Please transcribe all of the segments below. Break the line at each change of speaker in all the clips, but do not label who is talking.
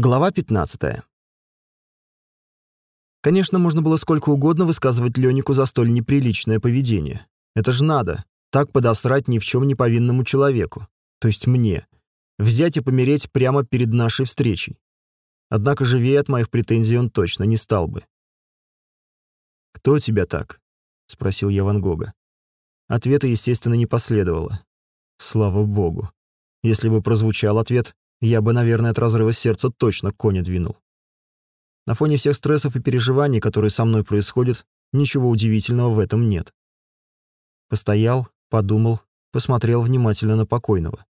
Глава 15. Конечно, можно было сколько угодно высказывать Лёнику за столь неприличное поведение. Это ж надо, так подосрать ни в чем не повинному человеку, то есть мне, взять и помереть прямо перед нашей встречей. Однако живее от моих претензий он точно не стал бы. «Кто тебя так?» — спросил я Ван Гога. Ответа, естественно, не последовало. Слава богу. Если бы прозвучал ответ, я бы, наверное, от разрыва сердца точно коня двинул. На фоне всех стрессов и переживаний, которые со мной происходят, ничего удивительного в этом нет. Постоял, подумал, посмотрел внимательно на покойного.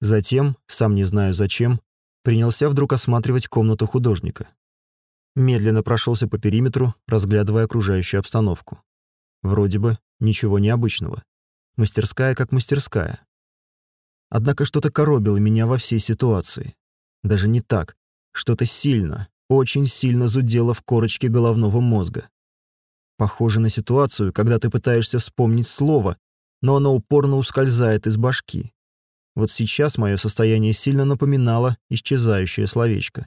Затем, сам не знаю зачем, принялся вдруг осматривать комнату художника. Медленно прошелся по периметру, разглядывая окружающую обстановку. Вроде бы ничего необычного. Мастерская как мастерская. Однако что-то коробило меня во всей ситуации. Даже не так. Что-то сильно, очень сильно зудело в корочке головного мозга. Похоже на ситуацию, когда ты пытаешься вспомнить слово, но оно упорно ускользает из башки. Вот сейчас мое состояние сильно напоминало исчезающее словечко.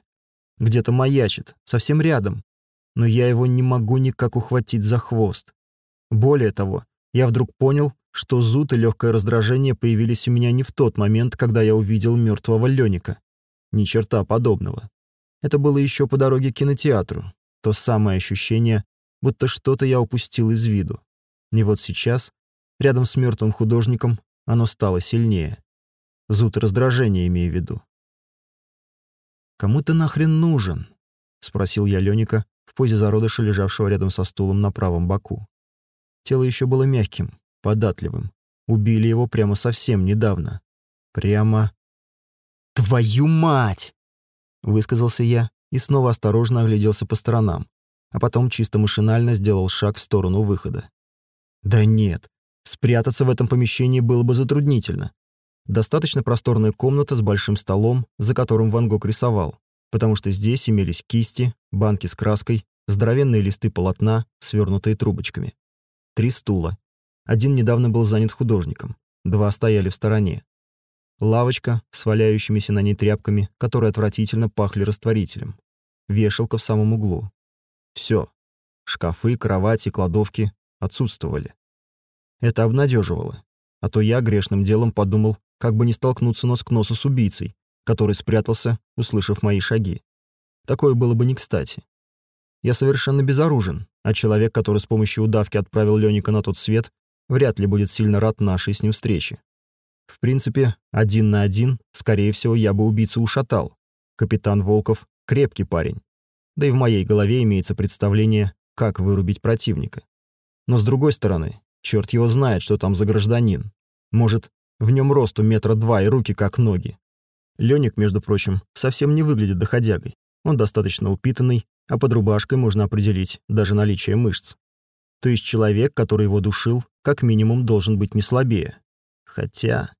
Где-то маячит, совсем рядом, но я его не могу никак ухватить за хвост. Более того, я вдруг понял, что зуд и легкое раздражение появились у меня не в тот момент, когда я увидел мертвого Леника. Ни черта подобного. Это было еще по дороге к кинотеатру. То самое ощущение, будто что-то я упустил из виду. И вот сейчас, рядом с мертвым художником, оно стало сильнее. Зуд и раздражение имею в виду. «Кому ты нахрен нужен?» — спросил я Леника в позе зародыша, лежавшего рядом со стулом на правом боку. Тело еще было мягким, податливым. Убили его прямо совсем недавно. Прямо... «Твою мать!» — высказался я и снова осторожно огляделся по сторонам, а потом чисто машинально сделал шаг в сторону выхода. «Да нет, спрятаться в этом помещении было бы затруднительно. Достаточно просторная комната с большим столом, за которым Ван Гог рисовал, потому что здесь имелись кисти, банки с краской, здоровенные листы полотна, свернутые трубочками. Три стула, один недавно был занят художником, два стояли в стороне. Лавочка с валяющимися на ней тряпками, которые отвратительно пахли растворителем. Вешалка в самом углу. Все. Шкафы, кровати, кладовки отсутствовали. Это обнадеживало. А то я грешным делом подумал, как бы не столкнуться нос к носу с убийцей, который спрятался, услышав мои шаги. Такое было бы не кстати. Я совершенно безоружен, а человек, который с помощью удавки отправил Лёника на тот свет, вряд ли будет сильно рад нашей с ним встрече. В принципе, один на один, скорее всего, я бы убийцу ушатал. Капитан Волков — крепкий парень. Да и в моей голове имеется представление, как вырубить противника. Но с другой стороны, черт его знает, что там за гражданин. Может, в нем росту метра два и руки как ноги. Лёник, между прочим, совсем не выглядит доходягой. Он достаточно упитанный, а под рубашкой можно определить даже наличие мышц. То есть человек, который его душил, как минимум должен быть не слабее. Хотя...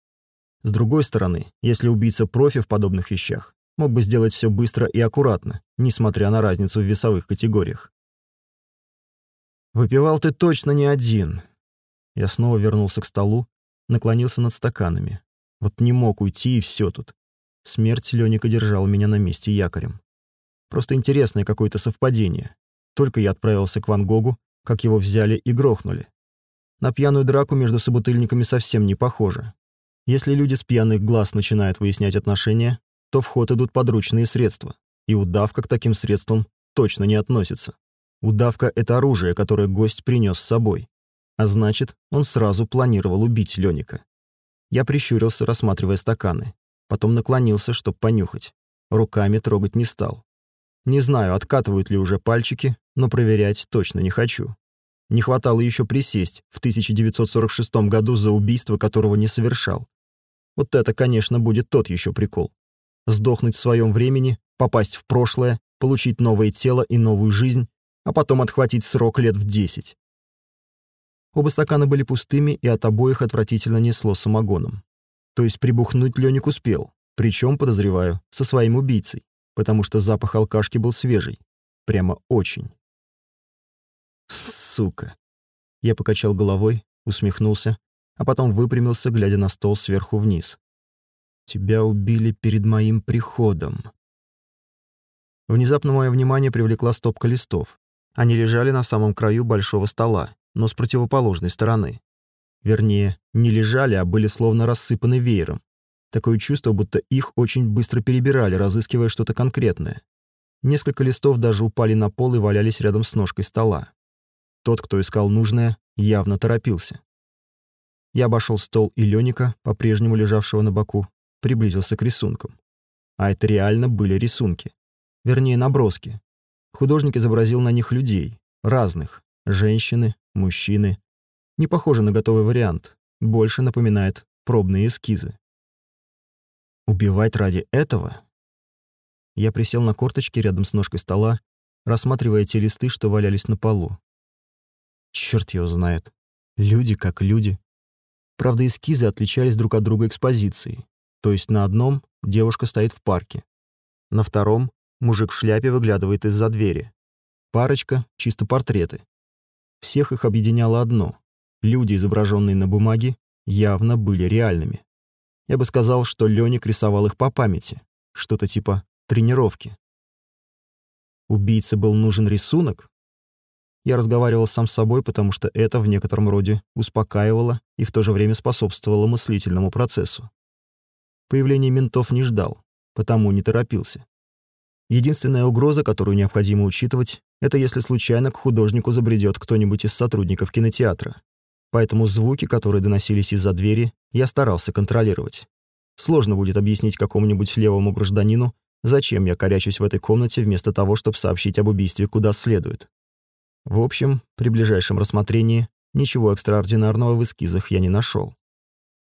С другой стороны, если убийца профи в подобных вещах, мог бы сделать все быстро и аккуратно, несмотря на разницу в весовых категориях. «Выпивал ты точно не один». Я снова вернулся к столу, наклонился над стаканами. Вот не мог уйти, и все тут. Смерть Лёника держала меня на месте якорем. Просто интересное какое-то совпадение. Только я отправился к Ван Гогу, как его взяли и грохнули. На пьяную драку между собутыльниками совсем не похоже. Если люди с пьяных глаз начинают выяснять отношения, то в ход идут подручные средства, и удавка к таким средствам точно не относится. Удавка — это оружие, которое гость принес с собой. А значит, он сразу планировал убить Лёника. Я прищурился, рассматривая стаканы. Потом наклонился, чтобы понюхать. Руками трогать не стал. Не знаю, откатывают ли уже пальчики, но проверять точно не хочу. Не хватало еще присесть в 1946 году за убийство, которого не совершал. Вот это, конечно, будет тот еще прикол. Сдохнуть в своем времени, попасть в прошлое, получить новое тело и новую жизнь, а потом отхватить срок лет в 10. Оба стакана были пустыми, и от обоих отвратительно несло самогоном. То есть прибухнуть Лёник успел, причем, подозреваю, со своим убийцей, потому что запах алкашки был свежий. Прямо очень. Сука. Я покачал головой, усмехнулся, а потом выпрямился, глядя на стол сверху вниз. Тебя убили перед моим приходом. Внезапно мое внимание привлекла стопка листов. Они лежали на самом краю большого стола, но с противоположной стороны. Вернее, не лежали, а были словно рассыпаны веером. Такое чувство, будто их очень быстро перебирали, разыскивая что-то конкретное. Несколько листов даже упали на пол и валялись рядом с ножкой стола. Тот, кто искал нужное, явно торопился. Я обошел стол и Леника, по-прежнему лежавшего на боку, приблизился к рисункам. А это реально были рисунки. Вернее, наброски. Художник изобразил на них людей, разных. Женщины, мужчины. Не похоже на готовый вариант. Больше напоминает пробные эскизы. Убивать ради этого? Я присел на корточки рядом с ножкой стола, рассматривая те листы, что валялись на полу. Черт его знает. Люди как люди. Правда, эскизы отличались друг от друга экспозицией. То есть на одном девушка стоит в парке. На втором мужик в шляпе выглядывает из-за двери. Парочка — чисто портреты. Всех их объединяло одно. Люди, изображенные на бумаге, явно были реальными. Я бы сказал, что Лёник рисовал их по памяти. Что-то типа тренировки. Убийце был нужен рисунок? Я разговаривал сам с собой, потому что это в некотором роде успокаивало и в то же время способствовало мыслительному процессу. Появление ментов не ждал, потому не торопился. Единственная угроза, которую необходимо учитывать, это если случайно к художнику забредет кто-нибудь из сотрудников кинотеатра. Поэтому звуки, которые доносились из-за двери, я старался контролировать. Сложно будет объяснить какому-нибудь левому гражданину, зачем я корячусь в этой комнате вместо того, чтобы сообщить об убийстве куда следует. В общем, при ближайшем рассмотрении ничего экстраординарного в эскизах я не нашел.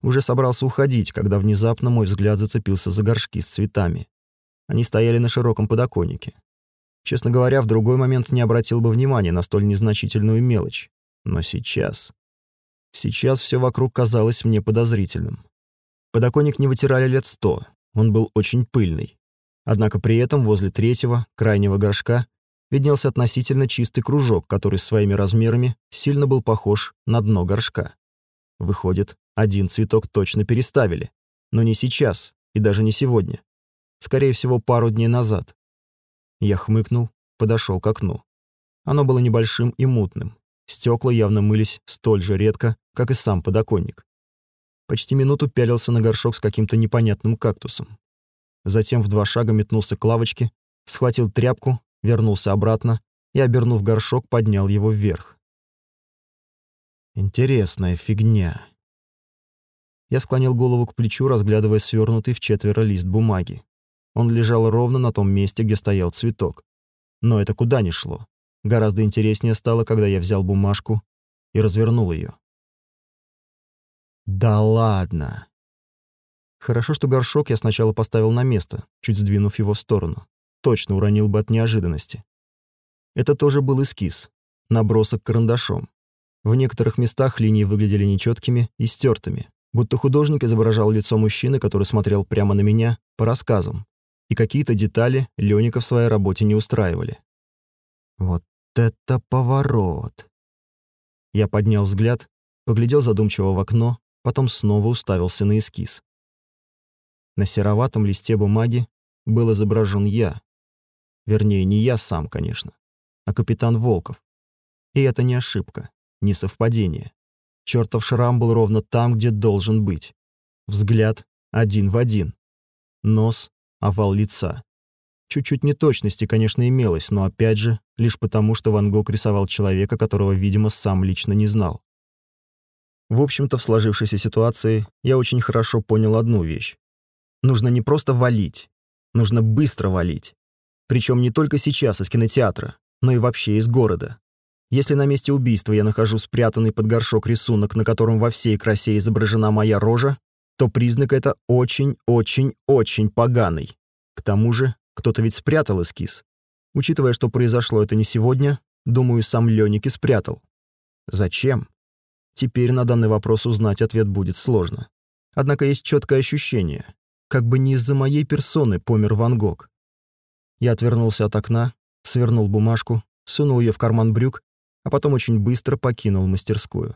Уже собрался уходить, когда внезапно мой взгляд зацепился за горшки с цветами. Они стояли на широком подоконнике. Честно говоря, в другой момент не обратил бы внимания на столь незначительную мелочь. Но сейчас... Сейчас все вокруг казалось мне подозрительным. Подоконник не вытирали лет сто, он был очень пыльный. Однако при этом возле третьего, крайнего горшка, виднелся относительно чистый кружок, который своими размерами сильно был похож на дно горшка. Выходит, один цветок точно переставили. Но не сейчас и даже не сегодня. Скорее всего, пару дней назад. Я хмыкнул, подошел к окну. Оно было небольшим и мутным. Стекла явно мылись столь же редко, как и сам подоконник. Почти минуту пялился на горшок с каким-то непонятным кактусом. Затем в два шага метнулся к лавочке, схватил тряпку, вернулся обратно и, обернув горшок, поднял его вверх. Интересная фигня. Я склонил голову к плечу, разглядывая свернутый в четверо лист бумаги. Он лежал ровно на том месте, где стоял цветок. Но это куда ни шло. Гораздо интереснее стало, когда я взял бумажку и развернул ее. «Да ладно!» Хорошо, что горшок я сначала поставил на место, чуть сдвинув его в сторону. Точно уронил бы от неожиданности. Это тоже был эскиз, набросок карандашом. В некоторых местах линии выглядели нечеткими и стертыми, будто художник изображал лицо мужчины, который смотрел прямо на меня, по рассказам, и какие-то детали Лёника в своей работе не устраивали. Вот это поворот! Я поднял взгляд, поглядел задумчиво в окно, потом снова уставился на эскиз. На сероватом листе бумаги был изображен я. Вернее, не я сам, конечно, а капитан Волков. И это не ошибка, не совпадение. Чёртов шрам был ровно там, где должен быть. Взгляд один в один. Нос, овал лица. Чуть-чуть неточности, конечно, имелось, но опять же, лишь потому, что Ван Гог рисовал человека, которого, видимо, сам лично не знал. В общем-то, в сложившейся ситуации я очень хорошо понял одну вещь. Нужно не просто валить, нужно быстро валить. Причем не только сейчас из кинотеатра, но и вообще из города. Если на месте убийства я нахожу спрятанный под горшок рисунок, на котором во всей красе изображена моя рожа, то признак это очень-очень-очень поганый. К тому же, кто-то ведь спрятал эскиз. Учитывая, что произошло это не сегодня, думаю, сам Лёник и спрятал. Зачем? Теперь на данный вопрос узнать ответ будет сложно. Однако есть четкое ощущение, как бы не из-за моей персоны помер Ван Гог. Я отвернулся от окна, свернул бумажку, сунул ее в карман брюк, а потом очень быстро покинул мастерскую.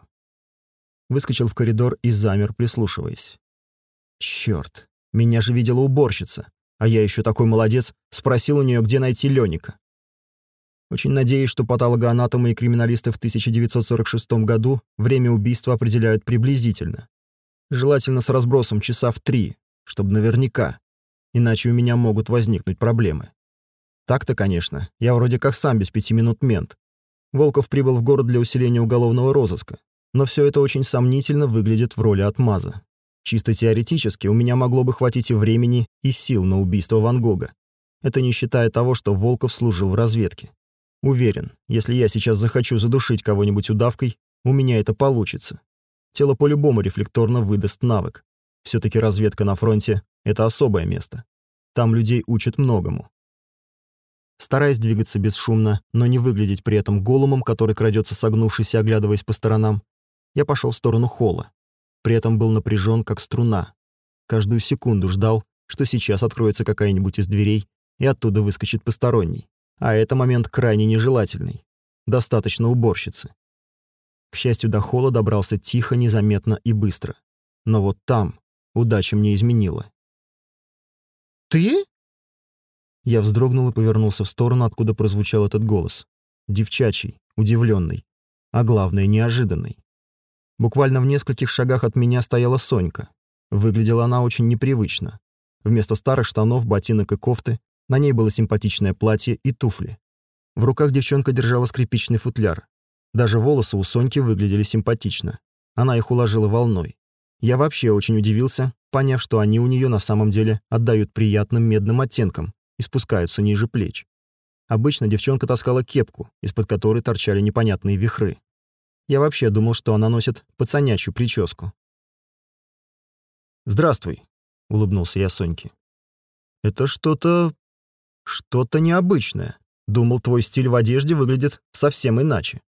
Выскочил в коридор и замер, прислушиваясь. Черт, меня же видела уборщица. А я еще такой молодец, спросил у нее, где найти Леника. Очень надеюсь, что патологоанатомы и криминалисты в 1946 году время убийства определяют приблизительно. Желательно с разбросом часа в три, чтобы наверняка, иначе у меня могут возникнуть проблемы. Так-то, конечно, я вроде как сам без пяти минут мент. Волков прибыл в город для усиления уголовного розыска, но все это очень сомнительно выглядит в роли отмаза. Чисто теоретически у меня могло бы хватить и времени, и сил на убийство Ван Гога. Это не считая того, что Волков служил в разведке. Уверен, если я сейчас захочу задушить кого-нибудь удавкой, у меня это получится. Тело по-любому рефлекторно выдаст навык. все таки разведка на фронте — это особое место. Там людей учат многому. Стараясь двигаться бесшумно, но не выглядеть при этом голумом, который крадется согнувшись и оглядываясь по сторонам, я пошел в сторону холла. При этом был напряжен, как струна. Каждую секунду ждал, что сейчас откроется какая-нибудь из дверей, и оттуда выскочит посторонний. А это момент крайне нежелательный. Достаточно уборщицы. К счастью, до холла добрался тихо, незаметно и быстро. Но вот там удача мне изменила.
«Ты?»
Я вздрогнул и повернулся в сторону, откуда прозвучал этот голос. Девчачий, удивленный, а главное, неожиданный. Буквально в нескольких шагах от меня стояла Сонька. Выглядела она очень непривычно. Вместо старых штанов, ботинок и кофты на ней было симпатичное платье и туфли. В руках девчонка держала скрипичный футляр. Даже волосы у Соньки выглядели симпатично. Она их уложила волной. Я вообще очень удивился, поняв, что они у нее на самом деле отдают приятным медным оттенкам и спускаются ниже плеч. Обычно девчонка таскала кепку, из-под которой торчали непонятные вихры. Я вообще думал, что она носит пацанячью прическу. «Здравствуй», — улыбнулся я Соньке. «Это что-то что-то необычное. Думал, твой стиль в одежде выглядит совсем иначе.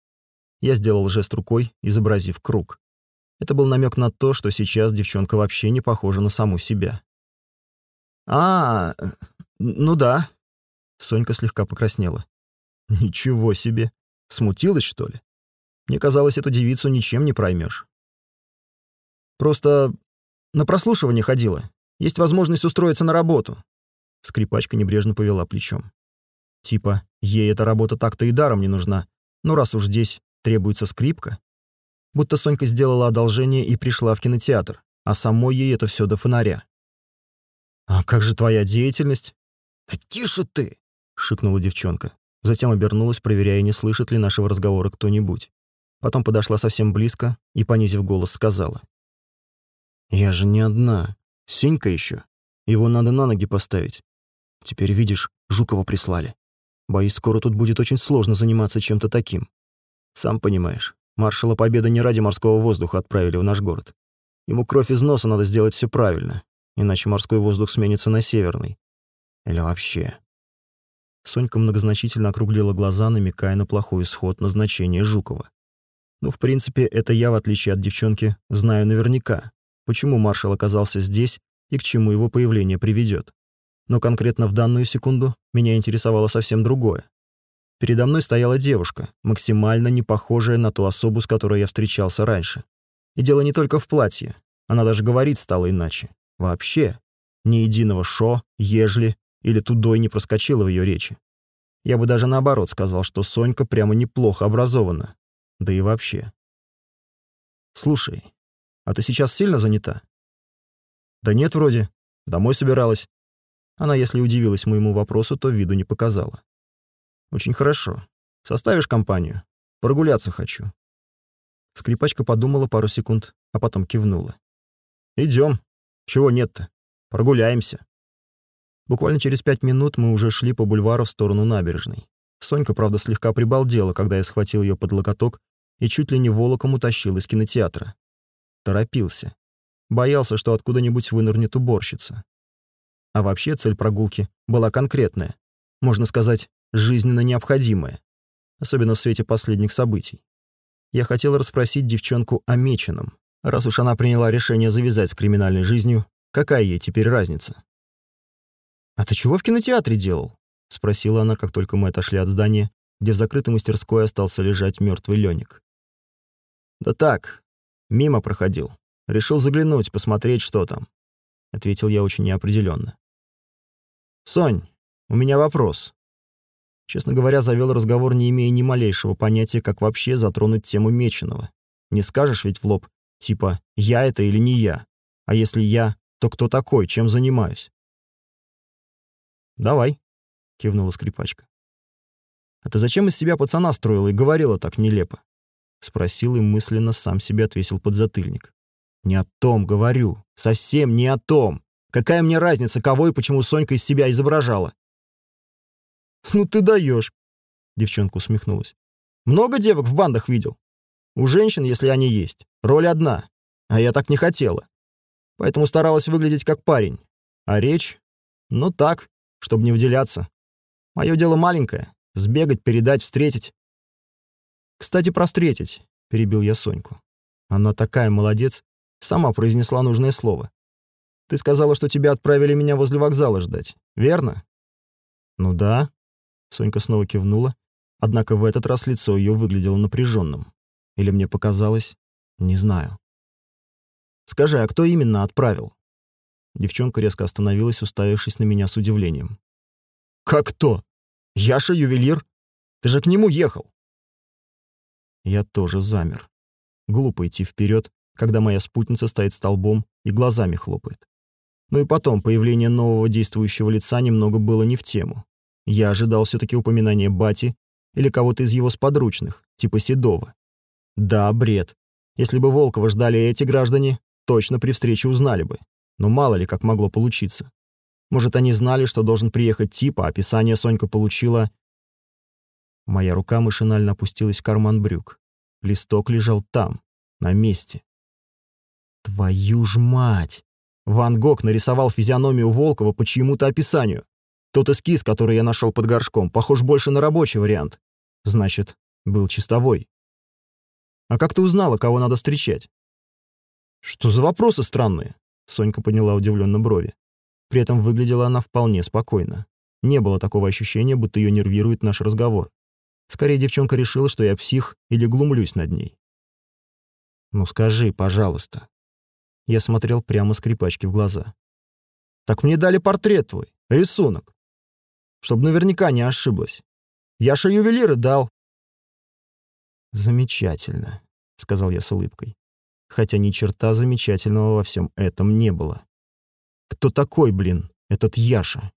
Я сделал жест рукой, изобразив круг. Это был намек на то, что сейчас девчонка вообще не похожа на саму себя. «А, ну да». Сонька слегка покраснела. «Ничего себе. Смутилась, что ли? Мне казалось, эту девицу ничем не проймешь. Просто на прослушивание ходила. Есть возможность устроиться на работу. Скрипачка небрежно повела плечом. Типа, ей эта работа так-то и даром не нужна. Ну раз уж здесь требуется скрипка. Будто Сонька сделала одолжение и пришла в кинотеатр, а самой ей это все до фонаря. «А как же твоя деятельность?»
«Да тише ты!» — шикнула девчонка.
Затем обернулась, проверяя, не слышит ли нашего разговора кто-нибудь. Потом подошла совсем близко и, понизив голос, сказала. «Я же не одна. Сенька еще. Его надо на ноги поставить. Теперь, видишь, Жукова прислали. Боюсь, скоро тут будет очень сложно заниматься чем-то таким. Сам понимаешь, маршала Победы не ради морского воздуха отправили в наш город. Ему кровь из носа надо сделать все правильно, иначе морской воздух сменится на северный. Или вообще. Сонька многозначительно округлила глаза, намекая на плохой исход назначения Жукова. Ну, в принципе, это я, в отличие от девчонки, знаю наверняка, почему маршал оказался здесь и к чему его появление приведет. Но конкретно в данную секунду меня интересовало совсем другое. Передо мной стояла девушка, максимально не похожая на ту особу, с которой я встречался раньше. И дело не только в платье. Она даже говорить стала иначе. Вообще. Ни единого «шо», «ежели» или «тудой» не проскочило в ее речи. Я бы даже наоборот сказал, что Сонька прямо неплохо образована. Да и вообще. «Слушай, а ты сейчас сильно занята?» «Да нет, вроде. Домой собиралась. Она, если удивилась моему вопросу, то виду не показала. «Очень хорошо. Составишь компанию? Прогуляться хочу». Скрипачка подумала пару секунд, а потом кивнула. Идем. Чего нет-то? Прогуляемся». Буквально через пять минут мы уже шли по бульвару в сторону набережной. Сонька, правда, слегка прибалдела, когда я схватил ее под локоток и чуть ли не волоком утащил из кинотеатра. Торопился. Боялся, что откуда-нибудь вынырнет уборщица. А вообще цель прогулки была конкретная, можно сказать, жизненно необходимая, особенно в свете последних событий. Я хотел расспросить девчонку о меченом. Раз уж она приняла решение завязать с криминальной жизнью, какая ей теперь разница? «А ты чего в кинотеатре делал?» — спросила она, как только мы отошли от здания, где в закрытой мастерской остался лежать мертвый Лёник. «Да так, мимо проходил. Решил заглянуть, посмотреть, что там», — ответил я очень неопределенно. «Сонь, у меня вопрос». Честно говоря, завел разговор, не имея ни малейшего понятия, как вообще затронуть тему Меченого. Не скажешь ведь в лоб, типа «я это или не я», а если я, то кто такой, чем занимаюсь? «Давай», — кивнула скрипачка. «А ты зачем из себя пацана строила и говорила так нелепо?» Спросил и мысленно сам себе отвесил подзатыльник. «Не о том говорю. Совсем не о том. Какая мне разница, кого и почему Сонька из себя изображала?» «Ну ты даешь!» Девчонка усмехнулась. «Много девок в бандах видел? У женщин, если они есть, роль одна. А я так не хотела. Поэтому старалась выглядеть как парень. А речь? Ну так, чтобы не выделяться. Мое дело маленькое. Сбегать, передать, встретить. Кстати, про встретить, перебил я Соньку. Она такая молодец, сама произнесла нужное слово. Ты сказала, что тебя отправили меня возле вокзала ждать, верно? Ну да. Сонька снова кивнула, однако в этот раз лицо ее выглядело напряженным. Или мне показалось? Не знаю. Скажи, а кто именно отправил? Девчонка резко остановилась, уставившись на меня с удивлением. «Как кто? Яша ювелир? Ты же к нему ехал!» Я тоже замер. Глупо идти вперед, когда моя спутница стоит столбом и глазами хлопает. Ну и потом, появление нового действующего лица немного было не в тему. Я ожидал все таки упоминания Бати или кого-то из его сподручных, типа Седова. Да, бред. Если бы Волкова ждали эти граждане, точно при встрече узнали бы. Но мало ли, как могло получиться. Может, они знали, что должен приехать тип, а описание Сонька получила... Моя рука машинально опустилась в карман брюк. Листок лежал там, на месте. Твою ж мать! Ван Гог нарисовал физиономию Волкова по чьему-то описанию. Тот эскиз, который я нашел под горшком, похож больше на рабочий вариант. Значит, был чистовой. А как ты узнала, кого надо встречать? Что за вопросы странные? Сонька подняла удивленно брови. При этом выглядела она вполне спокойно. Не было такого ощущения, будто ее нервирует наш разговор. Скорее, девчонка решила, что я псих или глумлюсь над ней. «Ну скажи, пожалуйста». Я смотрел прямо скрипачке в глаза. «Так мне дали портрет твой, рисунок. Чтобы наверняка не ошиблась. Яша ювелиры дал». «Замечательно», — сказал я с улыбкой хотя ни черта замечательного во всем этом не было. Кто такой, блин, этот Яша?